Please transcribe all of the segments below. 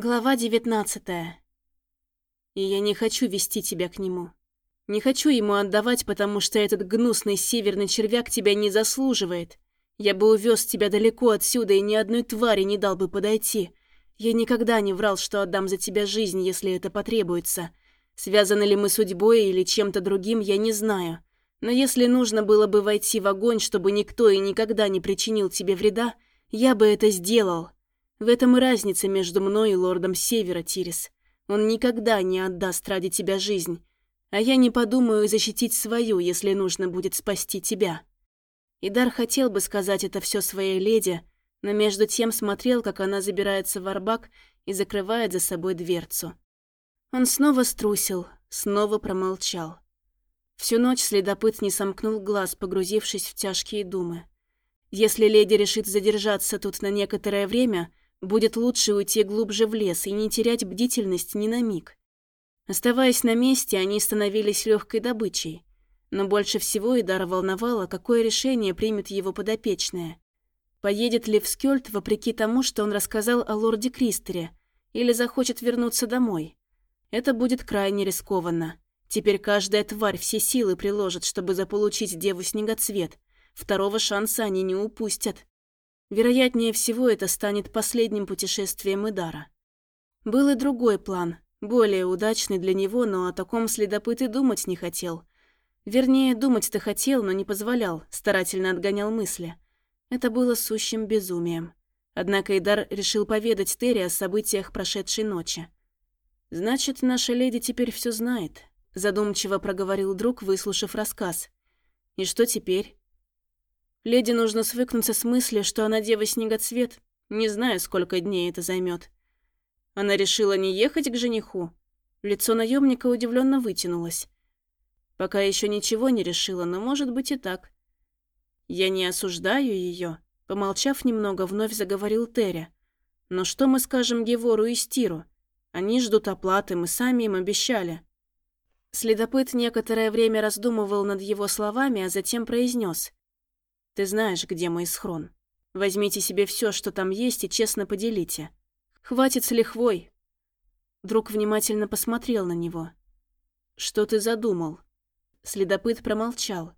Глава девятнадцатая. И я не хочу вести тебя к нему. Не хочу ему отдавать, потому что этот гнусный северный червяк тебя не заслуживает. Я бы увез тебя далеко отсюда и ни одной твари не дал бы подойти. Я никогда не врал, что отдам за тебя жизнь, если это потребуется. Связаны ли мы судьбой или чем-то другим, я не знаю. Но если нужно было бы войти в огонь, чтобы никто и никогда не причинил тебе вреда, я бы это сделал. В этом и разница между мной и лордом Севера, Тирис. Он никогда не отдаст ради тебя жизнь. А я не подумаю защитить свою, если нужно будет спасти тебя. Идар хотел бы сказать это все своей леди, но между тем смотрел, как она забирается в арбак и закрывает за собой дверцу. Он снова струсил, снова промолчал. Всю ночь следопыт не сомкнул глаз, погрузившись в тяжкие думы. Если леди решит задержаться тут на некоторое время, Будет лучше уйти глубже в лес и не терять бдительность ни на миг. Оставаясь на месте, они становились легкой добычей. Но больше всего Идара волновало, какое решение примет его подопечная. Поедет ли в Скёльт вопреки тому, что он рассказал о лорде Кристере, или захочет вернуться домой? Это будет крайне рискованно. Теперь каждая тварь все силы приложит, чтобы заполучить Деву Снегоцвет. Второго шанса они не упустят. Вероятнее всего, это станет последним путешествием Идара. Был и другой план, более удачный для него, но о таком следопыт и думать не хотел. Вернее, думать-то хотел, но не позволял, старательно отгонял мысли. Это было сущим безумием. Однако Идар решил поведать Терри о событиях прошедшей ночи. «Значит, наша леди теперь все знает», – задумчиво проговорил друг, выслушав рассказ. «И что теперь? Леди нужно свыкнуться с мыслью, что она дева снегоцвет. Не знаю, сколько дней это займет. Она решила не ехать к жениху. Лицо наемника удивленно вытянулось. Пока еще ничего не решила, но может быть и так. Я не осуждаю ее. Помолчав немного, вновь заговорил Терри. Но что мы скажем Гевору и Стиру? Они ждут оплаты, мы сами им обещали. Следопыт некоторое время раздумывал над его словами, а затем произнес: ты знаешь, где мой схрон. Возьмите себе все, что там есть, и честно поделите. Хватит с лихвой. Друг внимательно посмотрел на него. Что ты задумал? Следопыт промолчал.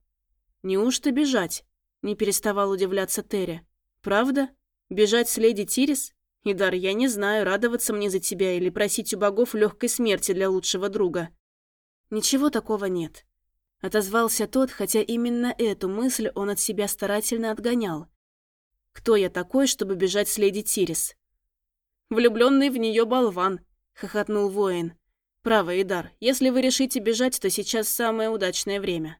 Неужто бежать? Не переставал удивляться Терри. Правда? Бежать с леди Тирис? Идар, я не знаю, радоваться мне за тебя или просить у богов легкой смерти для лучшего друга. Ничего такого нет. Отозвался тот, хотя именно эту мысль он от себя старательно отгонял. «Кто я такой, чтобы бежать с леди Тирис?» «Влюбленный в нее болван», — хохотнул воин. «Право, Идар, если вы решите бежать, то сейчас самое удачное время».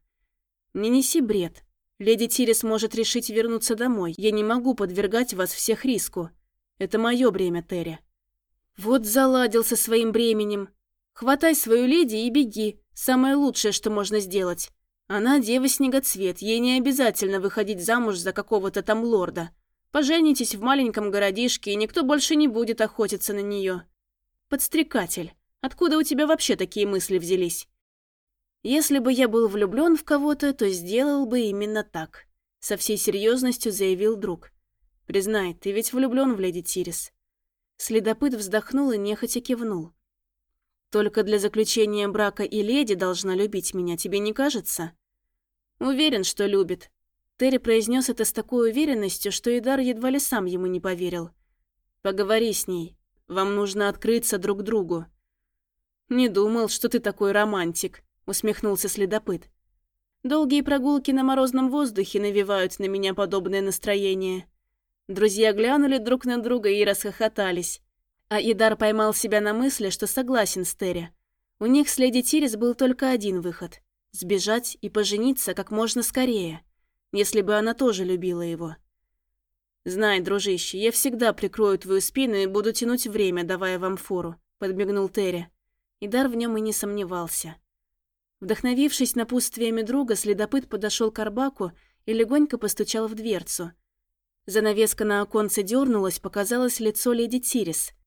«Не неси бред. Леди Тирис может решить вернуться домой. Я не могу подвергать вас всех риску. Это мое бремя, Терри». «Вот заладил со своим бременем. Хватай свою леди и беги. Самое лучшее, что можно сделать. Она дева-снегоцвет, ей не обязательно выходить замуж за какого-то там лорда. Поженитесь в маленьком городишке, и никто больше не будет охотиться на нее. Подстрекатель, откуда у тебя вообще такие мысли взялись? Если бы я был влюблен в кого-то, то сделал бы именно так. Со всей серьезностью заявил друг. Признай, ты ведь влюблен в леди Тирис. Следопыт вздохнул и нехотя кивнул. Только для заключения брака и леди должна любить меня, тебе не кажется? Уверен, что любит. Терри произнес это с такой уверенностью, что Идар едва ли сам ему не поверил. Поговори с ней. Вам нужно открыться друг другу. Не думал, что ты такой романтик, усмехнулся следопыт. Долгие прогулки на морозном воздухе навевают на меня подобное настроение. Друзья глянули друг на друга и расхохотались. А Идар поймал себя на мысли, что согласен с Терри. У них с леди Тирис был только один выход – сбежать и пожениться как можно скорее, если бы она тоже любила его. «Знай, дружище, я всегда прикрою твою спину и буду тянуть время, давая вам фору», – подмигнул Терри. Идар в нем и не сомневался. Вдохновившись напутствиями друга, следопыт подошел к Арбаку и легонько постучал в дверцу. Занавеска на оконце дернулась, показалось лицо леди Тирис –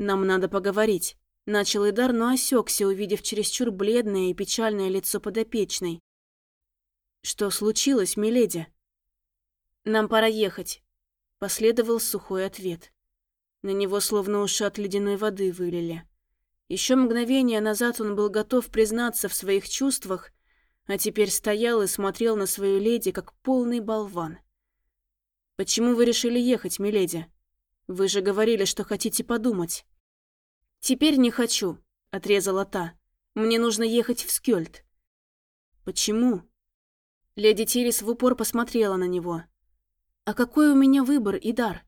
«Нам надо поговорить», – начал Идар, но осекся, увидев чересчур бледное и печальное лицо подопечной. «Что случилось, миледи?» «Нам пора ехать», – последовал сухой ответ. На него словно уши от ледяной воды вылили. Еще мгновение назад он был готов признаться в своих чувствах, а теперь стоял и смотрел на свою леди, как полный болван. «Почему вы решили ехать, миледи? Вы же говорили, что хотите подумать». «Теперь не хочу», — отрезала та. «Мне нужно ехать в Скёльд». «Почему?» Леди Тирис в упор посмотрела на него. «А какой у меня выбор, Идар?»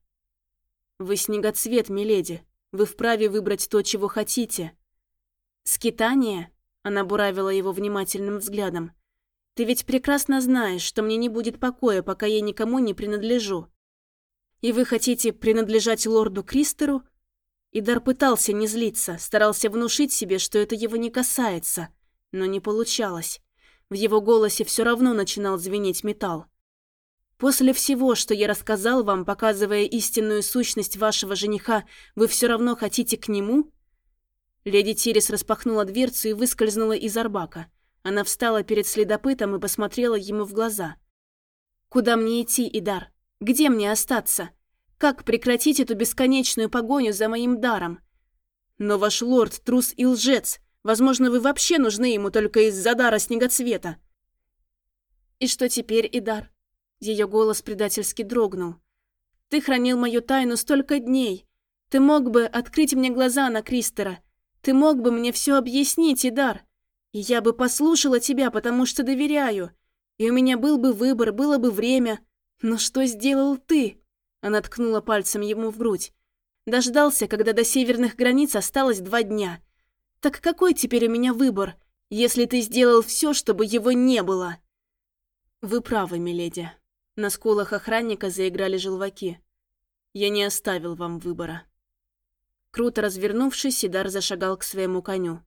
«Вы снегоцвет, миледи. Вы вправе выбрать то, чего хотите». «Скитание?» Она буравила его внимательным взглядом. «Ты ведь прекрасно знаешь, что мне не будет покоя, пока я никому не принадлежу. И вы хотите принадлежать лорду Кристеру?» Идар пытался не злиться, старался внушить себе, что это его не касается, но не получалось. В его голосе все равно начинал звенеть металл. «После всего, что я рассказал вам, показывая истинную сущность вашего жениха, вы все равно хотите к нему?» Леди Тирис распахнула дверцу и выскользнула из арбака. Она встала перед следопытом и посмотрела ему в глаза. «Куда мне идти, Идар? Где мне остаться? Как прекратить эту бесконечную погоню за моим даром? Но ваш лорд трус и лжец. Возможно, вы вообще нужны ему только из-за дара снегоцвета. И что теперь, Идар? Ее голос предательски дрогнул. Ты хранил мою тайну столько дней. Ты мог бы открыть мне глаза на Кристера. Ты мог бы мне все объяснить, Идар. И я бы послушала тебя, потому что доверяю. И у меня был бы выбор, было бы время. Но что сделал ты? Она ткнула пальцем ему в грудь. Дождался, когда до северных границ осталось два дня. Так какой теперь у меня выбор, если ты сделал все, чтобы его не было? Вы правы, миледи. На скулах охранника заиграли желваки. Я не оставил вам выбора. Круто развернувшись, Сидар зашагал к своему коню.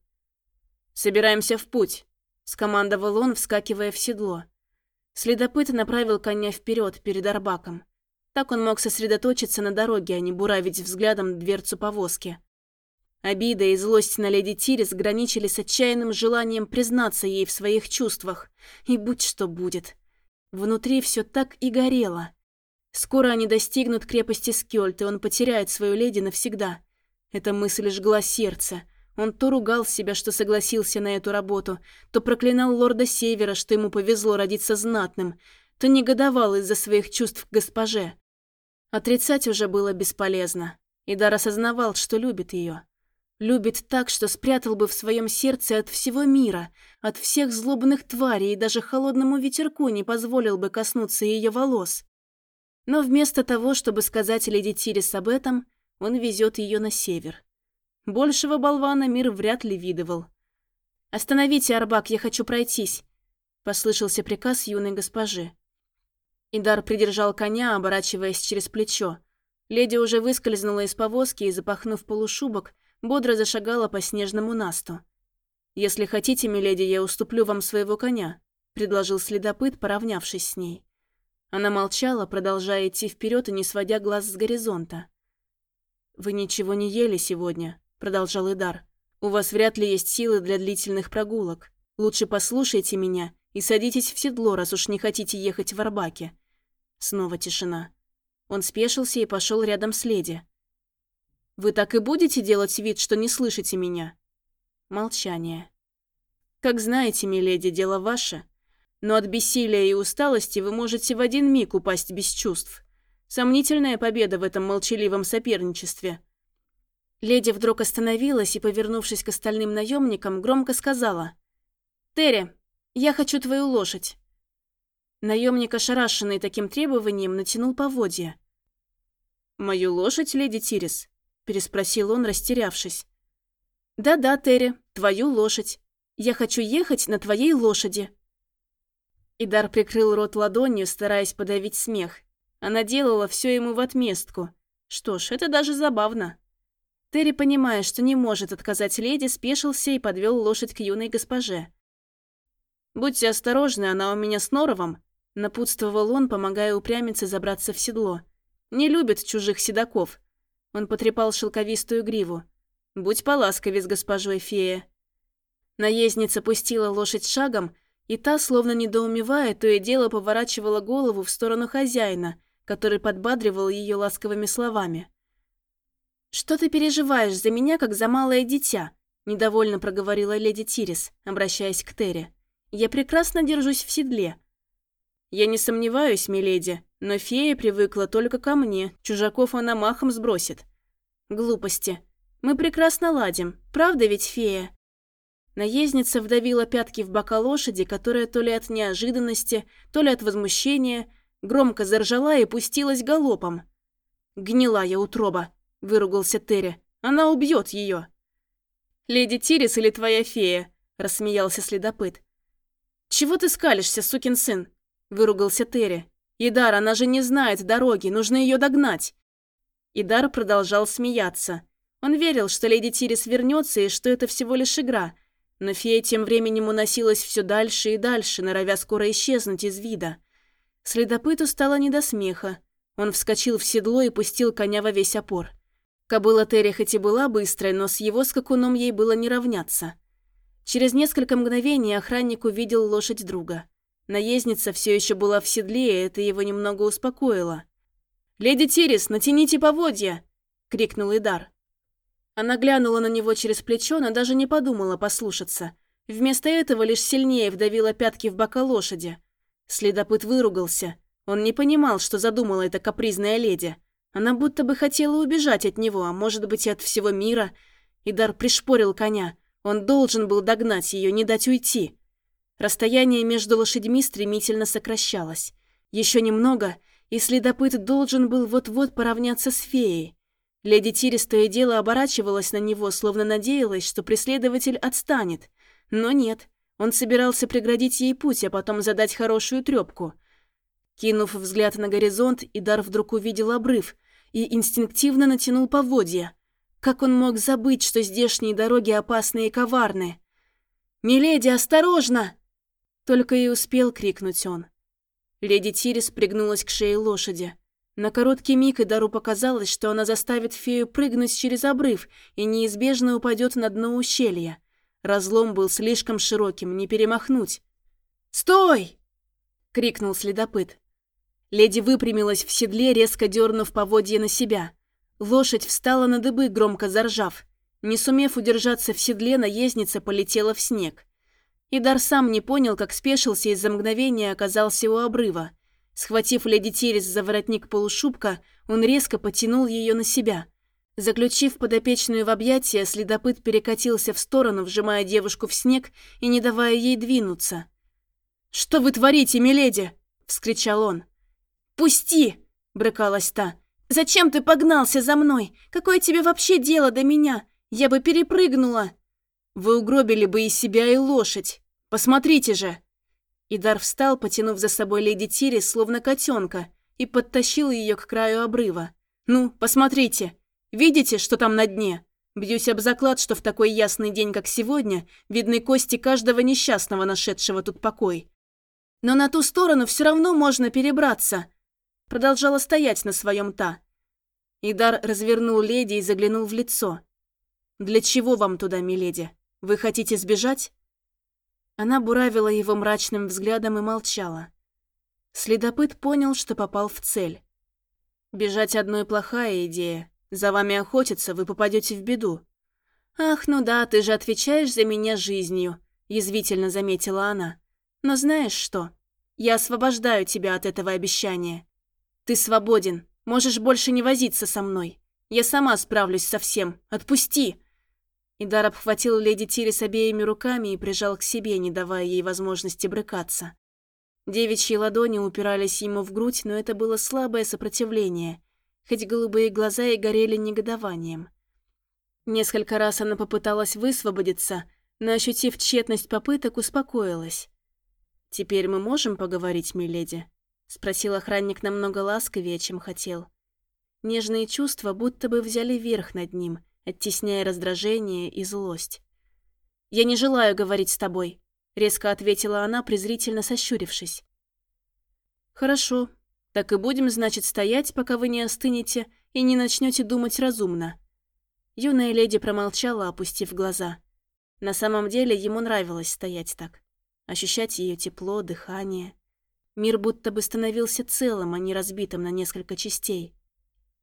«Собираемся в путь», — скомандовал он, вскакивая в седло. Следопыт направил коня вперед перед Арбаком. Так он мог сосредоточиться на дороге, а не буравить взглядом дверцу повозки. Обида и злость на леди Тирис граничили с отчаянным желанием признаться ей в своих чувствах. И будь что будет. Внутри все так и горело. Скоро они достигнут крепости Скёльт, и он потеряет свою леди навсегда. Эта мысль жгла сердце. Он то ругал себя, что согласился на эту работу, то проклинал лорда Севера, что ему повезло родиться знатным, то негодовал из-за своих чувств к госпоже. Отрицать уже было бесполезно. Идар осознавал, что любит ее. Любит так, что спрятал бы в своем сердце от всего мира, от всех злобных тварей и даже холодному ветерку не позволил бы коснуться ее волос. Но вместо того, чтобы сказать леди Тирис об этом, он везет ее на север. Большего болвана мир вряд ли видывал. «Остановите, Арбак, я хочу пройтись», — послышался приказ юной госпожи. Идар придержал коня, оборачиваясь через плечо. Леди уже выскользнула из повозки и, запахнув полушубок, бодро зашагала по снежному насту. «Если хотите, миледи, я уступлю вам своего коня», — предложил следопыт, поравнявшись с ней. Она молчала, продолжая идти вперед и не сводя глаз с горизонта. «Вы ничего не ели сегодня», — продолжал Идар. «У вас вряд ли есть силы для длительных прогулок. Лучше послушайте меня и садитесь в седло, раз уж не хотите ехать в Арбаке». Снова тишина. Он спешился и пошел рядом с леди. Вы так и будете делать вид, что не слышите меня?» Молчание. «Как знаете, миледи, дело ваше. Но от бессилия и усталости вы можете в один миг упасть без чувств. Сомнительная победа в этом молчаливом соперничестве». Леди вдруг остановилась и, повернувшись к остальным наемникам, громко сказала. «Терри, я хочу твою лошадь». Наемник, ошарашенный таким требованием, натянул поводья. «Мою лошадь, леди Тирис?» переспросил он, растерявшись. «Да-да, Терри, твою лошадь. Я хочу ехать на твоей лошади». Идар прикрыл рот ладонью, стараясь подавить смех. Она делала все ему в отместку. Что ж, это даже забавно. Терри, понимая, что не может отказать леди, спешился и подвел лошадь к юной госпоже. «Будьте осторожны, она у меня с норовом», — напутствовал он, помогая упрямиться забраться в седло. «Не любит чужих седаков. Он потрепал шелковистую гриву. «Будь поласковей с госпожой фея». Наездница пустила лошадь шагом, и та, словно недоумевая, то и дело поворачивала голову в сторону хозяина, который подбадривал ее ласковыми словами. «Что ты переживаешь за меня, как за малое дитя?» – недовольно проговорила леди Тирис, обращаясь к Терри. «Я прекрасно держусь в седле». «Я не сомневаюсь, миледи, но фея привыкла только ко мне, чужаков она махом сбросит». «Глупости. Мы прекрасно ладим, правда ведь, фея?» Наездница вдавила пятки в бока лошади, которая то ли от неожиданности, то ли от возмущения громко заржала и пустилась галопом. «Гнилая утроба», — выругался Терри. «Она убьет ее». «Леди Тирис или твоя фея?» — рассмеялся следопыт. «Чего ты скалишься, сукин сын?» — выругался Терри. «Идар, она же не знает дороги, нужно ее догнать». Идар продолжал смеяться. Он верил, что леди Тирис вернется и что это всего лишь игра — но фея тем временем уносилась все дальше и дальше, норовя скоро исчезнуть из вида. Следопыту стало не до смеха. Он вскочил в седло и пустил коня во весь опор. Кобыла Терри хоть и была быстрой, но с его скакуном ей было не равняться. Через несколько мгновений охранник увидел лошадь друга. Наездница все еще была в седле, и это его немного успокоило. «Леди Тирис, натяните поводья!» — крикнул Идар. Она глянула на него через плечо, но даже не подумала послушаться. Вместо этого лишь сильнее вдавила пятки в бока лошади. Следопыт выругался. Он не понимал, что задумала эта капризная леди. Она будто бы хотела убежать от него, а может быть и от всего мира. Идар пришпорил коня. Он должен был догнать ее, не дать уйти. Расстояние между лошадьми стремительно сокращалось. Еще немного, и следопыт должен был вот-вот поравняться с феей. Леди Тирис то и дело оборачивалась на него, словно надеялась, что преследователь отстанет. Но нет, он собирался преградить ей путь, а потом задать хорошую трёпку. Кинув взгляд на горизонт, Идар вдруг увидел обрыв и инстинктивно натянул поводья. Как он мог забыть, что здешние дороги опасны и коварны? «Миледи, осторожно!» Только и успел крикнуть он. Леди Тирис пригнулась к шее лошади. На короткий миг Идару показалось, что она заставит фею прыгнуть через обрыв и неизбежно упадет на дно ущелья. Разлом был слишком широким, не перемахнуть. «Стой!» — крикнул следопыт. Леди выпрямилась в седле, резко дернув поводья на себя. Лошадь встала на дыбы, громко заржав. Не сумев удержаться в седле, наездница полетела в снег. Идар сам не понял, как спешился и за мгновение оказался у обрыва. Схватив леди Терес за воротник полушубка, он резко потянул ее на себя. Заключив подопечную в объятия, следопыт перекатился в сторону, вжимая девушку в снег и не давая ей двинуться. «Что вы творите, миледи?» – вскричал он. «Пусти!» – брыкалась та. «Зачем ты погнался за мной? Какое тебе вообще дело до меня? Я бы перепрыгнула!» «Вы угробили бы и себя, и лошадь. Посмотрите же!» Идар встал, потянув за собой леди Тири, словно котенка, и подтащил ее к краю обрыва. «Ну, посмотрите! Видите, что там на дне? Бьюсь об заклад, что в такой ясный день, как сегодня, видны кости каждого несчастного, нашедшего тут покой. Но на ту сторону все равно можно перебраться!» Продолжала стоять на своем та. Идар развернул леди и заглянул в лицо. «Для чего вам туда, миледи? Вы хотите сбежать?» Она буравила его мрачным взглядом и молчала. Следопыт понял, что попал в цель. «Бежать одной плохая идея. За вами охотятся, вы попадете в беду». «Ах, ну да, ты же отвечаешь за меня жизнью», – язвительно заметила она. «Но знаешь что? Я освобождаю тебя от этого обещания. Ты свободен, можешь больше не возиться со мной. Я сама справлюсь со всем. Отпусти!» Идар обхватил леди Тирис обеими руками и прижал к себе, не давая ей возможности брыкаться. Девичьи ладони упирались ему в грудь, но это было слабое сопротивление, хоть голубые глаза и горели негодованием. Несколько раз она попыталась высвободиться, но, ощутив тщетность попыток, успокоилась. «Теперь мы можем поговорить, миледи?» — спросил охранник намного ласковее, чем хотел. Нежные чувства будто бы взяли верх над ним, оттесняя раздражение и злость. «Я не желаю говорить с тобой», — резко ответила она, презрительно сощурившись. «Хорошо. Так и будем, значит, стоять, пока вы не остынете и не начнете думать разумно». Юная леди промолчала, опустив глаза. На самом деле ему нравилось стоять так. Ощущать ее тепло, дыхание. Мир будто бы становился целым, а не разбитым на несколько частей.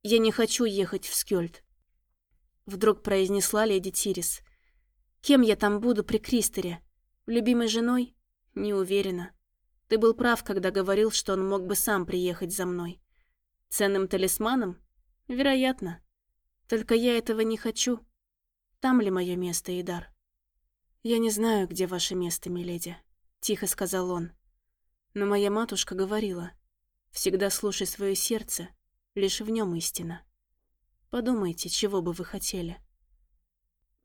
«Я не хочу ехать в Скёльд. Вдруг произнесла леди Тирис. «Кем я там буду при Кристере? Любимой женой? Не уверена. Ты был прав, когда говорил, что он мог бы сам приехать за мной. Ценным талисманом? Вероятно. Только я этого не хочу. Там ли мое место, Идар?» «Я не знаю, где ваше место, миледи», — тихо сказал он. «Но моя матушка говорила, всегда слушай свое сердце, лишь в нем истина». Подумайте, чего бы вы хотели».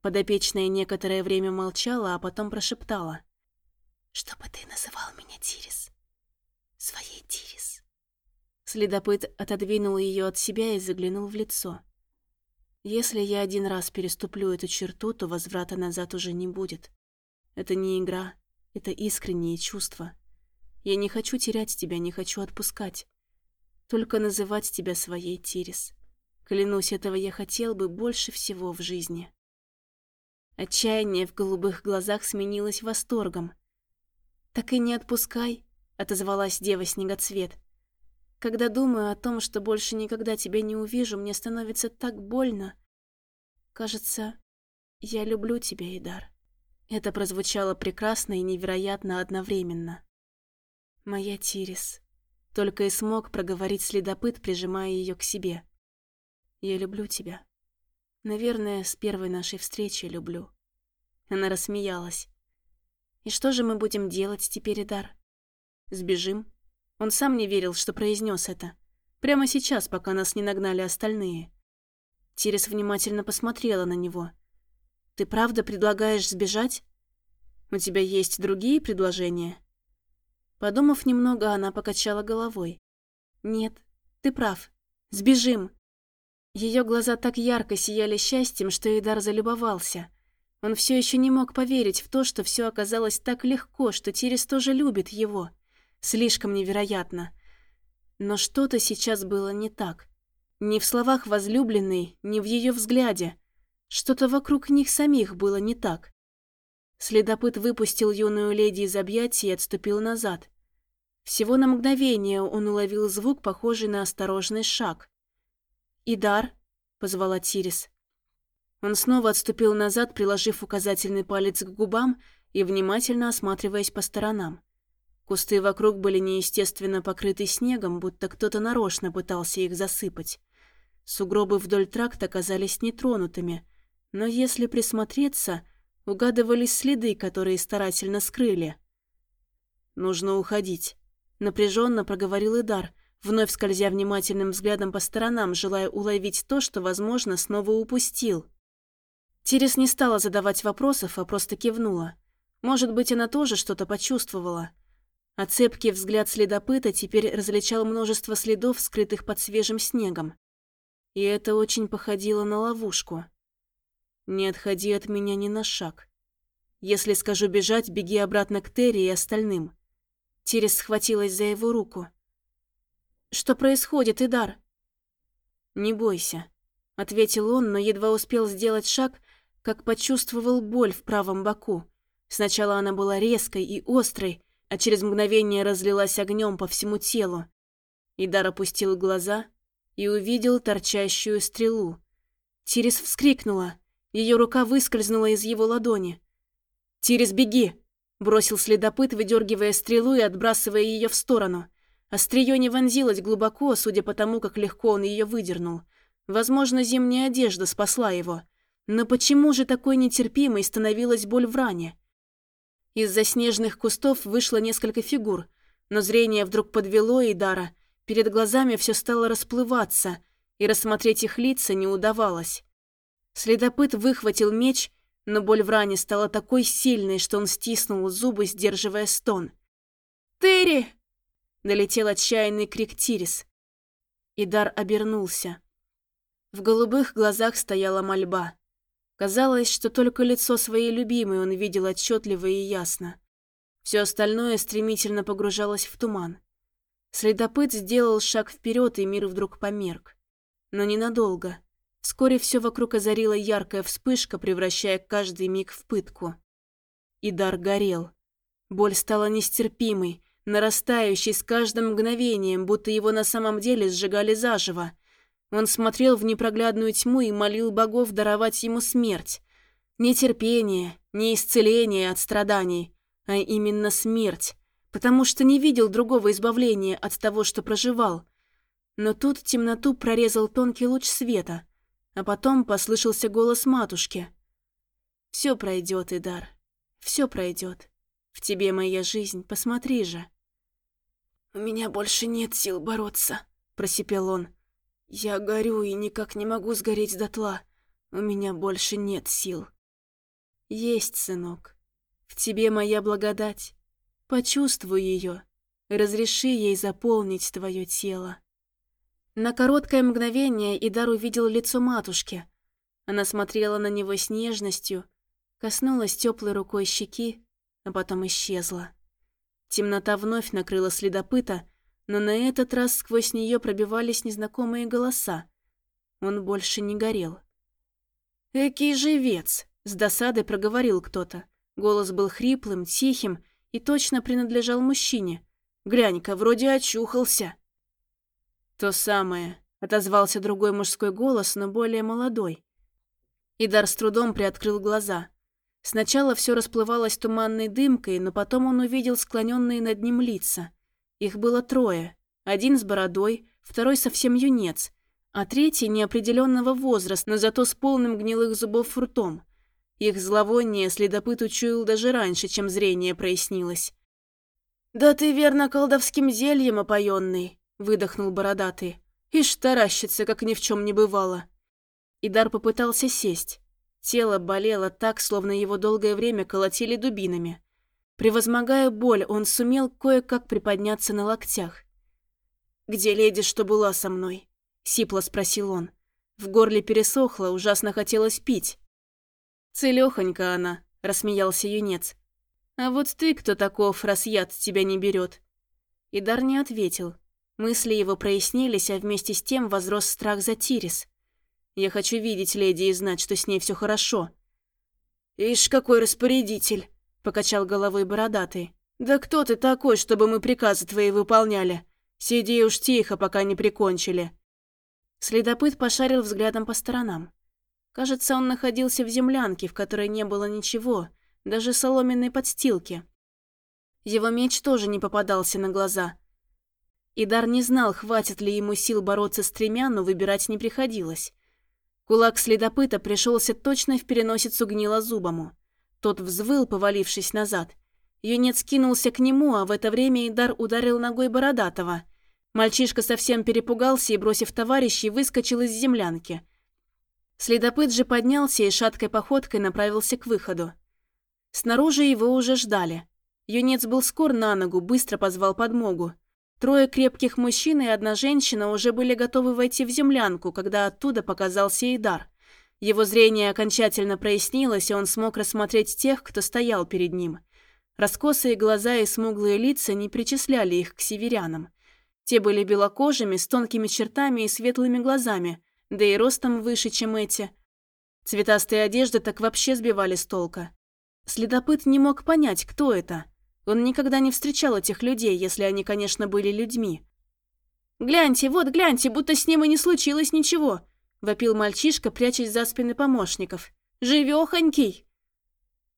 Подопечная некоторое время молчала, а потом прошептала. «Чтобы ты называл меня Тирис. Своей Тирис». Следопыт отодвинул ее от себя и заглянул в лицо. «Если я один раз переступлю эту черту, то возврата назад уже не будет. Это не игра, это искренние чувства. Я не хочу терять тебя, не хочу отпускать. Только называть тебя своей Тирис. Клянусь, этого я хотел бы больше всего в жизни. Отчаяние в голубых глазах сменилось восторгом. «Так и не отпускай», — отозвалась дева-снегоцвет. «Когда думаю о том, что больше никогда тебя не увижу, мне становится так больно. Кажется, я люблю тебя, Идар». Это прозвучало прекрасно и невероятно одновременно. «Моя Тирис», — только и смог проговорить следопыт, прижимая ее к себе. Я люблю тебя. Наверное, с первой нашей встречи люблю. Она рассмеялась. И что же мы будем делать теперь, Идар? Сбежим? Он сам не верил, что произнес это. Прямо сейчас, пока нас не нагнали остальные. Тирис внимательно посмотрела на него. «Ты правда предлагаешь сбежать? У тебя есть другие предложения?» Подумав немного, она покачала головой. «Нет, ты прав. Сбежим!» Ее глаза так ярко сияли счастьем, что Идар залюбовался. Он все еще не мог поверить в то, что все оказалось так легко, что Тирис тоже любит его. Слишком невероятно. Но что-то сейчас было не так. Ни в словах возлюбленной, ни в ее взгляде. Что-то вокруг них самих было не так. Следопыт выпустил юную леди из объятий и отступил назад. Всего на мгновение он уловил звук, похожий на осторожный шаг. «Идар», — позвала Тирис. Он снова отступил назад, приложив указательный палец к губам и внимательно осматриваясь по сторонам. Кусты вокруг были неестественно покрыты снегом, будто кто-то нарочно пытался их засыпать. Сугробы вдоль тракта казались нетронутыми, но если присмотреться, угадывались следы, которые старательно скрыли. «Нужно уходить», — напряженно проговорил Идар, вновь скользя внимательным взглядом по сторонам, желая уловить то, что, возможно, снова упустил. Тирис не стала задавать вопросов, а просто кивнула. Может быть, она тоже что-то почувствовала. А цепкий взгляд следопыта теперь различал множество следов, скрытых под свежим снегом. И это очень походило на ловушку. «Не отходи от меня ни на шаг. Если скажу бежать, беги обратно к Терри и остальным». Тирис схватилась за его руку. Что происходит, Идар?» «Не бойся», — ответил он, но едва успел сделать шаг, как почувствовал боль в правом боку. Сначала она была резкой и острой, а через мгновение разлилась огнем по всему телу. Идар опустил глаза и увидел торчащую стрелу. Тирис вскрикнула. Ее рука выскользнула из его ладони. «Тирис, беги!» – бросил следопыт, выдергивая стрелу и отбрасывая ее в сторону – Острие не вонзилось глубоко, судя по тому, как легко он ее выдернул. Возможно, зимняя одежда спасла его. Но почему же такой нетерпимой становилась боль в ране? Из-за снежных кустов вышло несколько фигур, но зрение вдруг подвело Идара. Перед глазами все стало расплываться, и рассмотреть их лица не удавалось. Следопыт выхватил меч, но боль в ране стала такой сильной, что он стиснул зубы, сдерживая стон. «Терри!» Долетел отчаянный крик Тирис. Идар обернулся. В голубых глазах стояла мольба. Казалось, что только лицо своей любимой он видел отчетливо и ясно. Все остальное стремительно погружалось в туман. Следопыт сделал шаг вперед, и мир вдруг померк. Но ненадолго. Вскоре все вокруг озарила яркая вспышка, превращая каждый миг в пытку. Идар горел. Боль стала нестерпимой, нарастающий с каждым мгновением, будто его на самом деле сжигали заживо. Он смотрел в непроглядную тьму и молил богов даровать ему смерть. Не терпение, не исцеление от страданий, а именно смерть, потому что не видел другого избавления от того, что проживал. Но тут темноту прорезал тонкий луч света, а потом послышался голос матушки. «Все пройдет, Идар, все пройдет. В тебе моя жизнь, посмотри же». «У меня больше нет сил бороться», — просипел он. «Я горю и никак не могу сгореть дотла. У меня больше нет сил». «Есть, сынок. В тебе моя благодать. Почувствуй ее. Разреши ей заполнить твое тело». На короткое мгновение Идар увидел лицо матушки. Она смотрела на него с нежностью, коснулась теплой рукой щеки, а потом исчезла. Темнота вновь накрыла следопыта, но на этот раз сквозь нее пробивались незнакомые голоса. Он больше не горел. «Экий живец!» — с досадой проговорил кто-то. Голос был хриплым, тихим и точно принадлежал мужчине. «Глянь-ка, вроде очухался!» «То самое», — отозвался другой мужской голос, но более молодой. Идар с трудом приоткрыл глаза. Сначала все расплывалось туманной дымкой, но потом он увидел склоненные над ним лица. Их было трое. Один с бородой, второй совсем юнец, а третий неопределенного возраста, но зато с полным гнилых зубов ртом. Их зловоние следопыт учуял даже раньше, чем зрение прояснилось. «Да ты верно колдовским зельем опоенный», — выдохнул бородатый. «Ишь таращится, как ни в чем не бывало». Идар попытался сесть. Тело болело так, словно его долгое время колотили дубинами. Превозмогая боль, он сумел кое-как приподняться на локтях. «Где леди, что была со мной?» — сипло спросил он. В горле пересохло, ужасно хотелось пить. «Целёхонька она», — рассмеялся юнец. «А вот ты кто таков, раз яд тебя не берет?» Идар не ответил. Мысли его прояснились, а вместе с тем возрос страх за Тирис. «Я хочу видеть леди и знать, что с ней все хорошо». «Ишь, какой распорядитель!» — покачал головой бородатый. «Да кто ты такой, чтобы мы приказы твои выполняли? Сиди уж тихо, пока не прикончили». Следопыт пошарил взглядом по сторонам. Кажется, он находился в землянке, в которой не было ничего, даже соломенной подстилки. Его меч тоже не попадался на глаза. Идар не знал, хватит ли ему сил бороться с тремя, но выбирать не приходилось. Кулак следопыта пришелся точно в переносицу гнилозубому. Тот взвыл, повалившись назад. Юнец кинулся к нему, а в это время Идар ударил ногой Бородатого. Мальчишка совсем перепугался и, бросив товарищей, выскочил из землянки. Следопыт же поднялся и шаткой походкой направился к выходу. Снаружи его уже ждали. Юнец был скор на ногу, быстро позвал подмогу. Трое крепких мужчин и одна женщина уже были готовы войти в землянку, когда оттуда показался Идар. Его зрение окончательно прояснилось, и он смог рассмотреть тех, кто стоял перед ним. Раскосые глаза и смуглые лица не причисляли их к северянам. Те были белокожими, с тонкими чертами и светлыми глазами, да и ростом выше, чем эти. Цветастые одежды так вообще сбивали с толка. Следопыт не мог понять, кто это. Он никогда не встречал этих людей, если они, конечно, были людьми. «Гляньте, вот гляньте, будто с ним и не случилось ничего!» — вопил мальчишка, прячась за спины помощников. «Живёхонький!»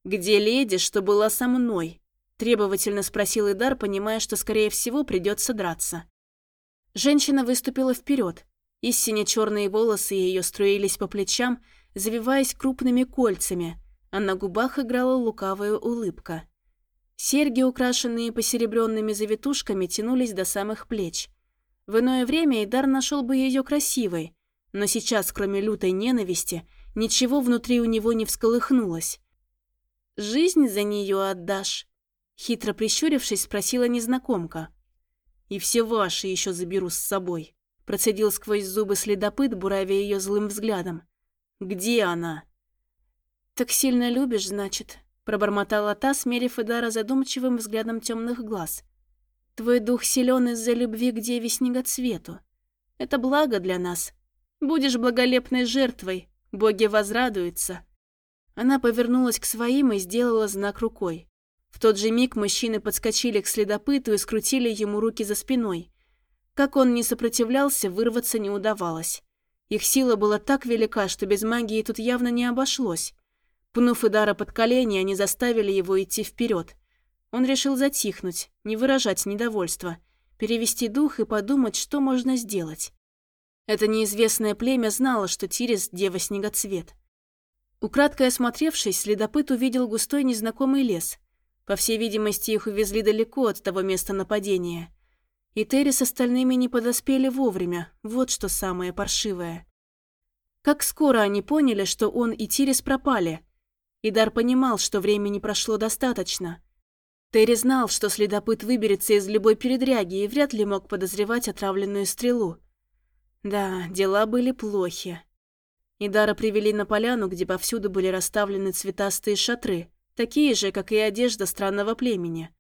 «Где леди, что была со мной?» — требовательно спросил Идар, понимая, что, скорее всего, придется драться. Женщина выступила вперед. Истинно черные волосы ее струились по плечам, завиваясь крупными кольцами, а на губах играла лукавая улыбка. Серьги, украшенные посеребренными завитушками, тянулись до самых плеч. В иное время Идар нашел бы ее красивой, но сейчас, кроме лютой ненависти, ничего внутри у него не всколыхнулось. «Жизнь за нее отдашь?» Хитро прищурившись, спросила незнакомка. «И все ваши еще заберу с собой», процедил сквозь зубы следопыт, буравя ее злым взглядом. «Где она?» «Так сильно любишь, значит?» Пробормотала та, смерив Эдара задумчивым взглядом темных глаз. «Твой дух силен из-за любви к деве снегоцвету. Это благо для нас, Будешь благолепной жертвой, боги возрадуются». Она повернулась к своим и сделала знак рукой. В тот же миг мужчины подскочили к следопыту и скрутили ему руки за спиной. Как он не сопротивлялся, вырваться не удавалось. Их сила была так велика, что без магии тут явно не обошлось. Пнув Идара под колени, они заставили его идти вперед. Он решил затихнуть, не выражать недовольства, перевести дух и подумать, что можно сделать. Это неизвестное племя знало, что Тирис – дева-снегоцвет. Украдкой осмотревшись, следопыт увидел густой незнакомый лес. По всей видимости, их увезли далеко от того места нападения. И Терри с остальными не подоспели вовремя, вот что самое паршивое. Как скоро они поняли, что он и Тирис пропали. Идар понимал, что времени прошло достаточно. Терри знал, что следопыт выберется из любой передряги и вряд ли мог подозревать отравленную стрелу. Да, дела были плохи. Идара привели на поляну, где повсюду были расставлены цветастые шатры, такие же, как и одежда странного племени.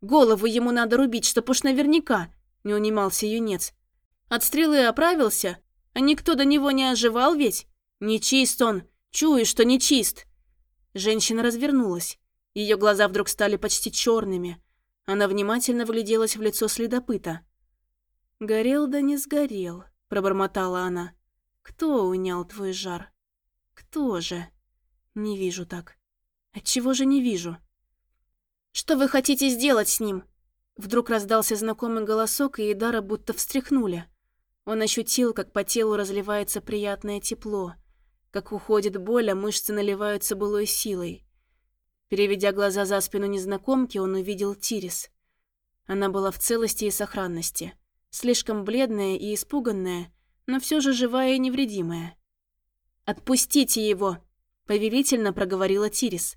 «Голову ему надо рубить, чтоб уж наверняка», — не унимался юнец. «От стрелы оправился, а никто до него не оживал ведь? Нечист он, чую, что нечист». Женщина развернулась. Ее глаза вдруг стали почти черными. Она внимательно вгляделась в лицо следопыта. «Горел да не сгорел», — пробормотала она. «Кто унял твой жар? Кто же?» «Не вижу так. Отчего же не вижу?» «Что вы хотите сделать с ним?» Вдруг раздался знакомый голосок, и Идара будто встряхнули. Он ощутил, как по телу разливается приятное тепло, как уходит боль, а мышцы наливаются былой силой. Переведя глаза за спину незнакомки, он увидел Тирис. Она была в целости и сохранности слишком бледная и испуганная, но все же живая и невредимая. «Отпустите его!» — повелительно проговорила Тирис.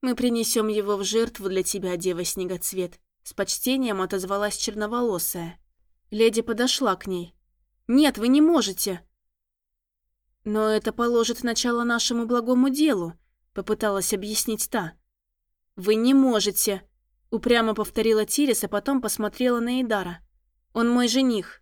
«Мы принесем его в жертву для тебя, дева-снегоцвет», — с почтением отозвалась черноволосая. Леди подошла к ней. «Нет, вы не можете!» «Но это положит начало нашему благому делу», — попыталась объяснить та. «Вы не можете», — упрямо повторила Тирис, а потом посмотрела на Идара. Он мой жених.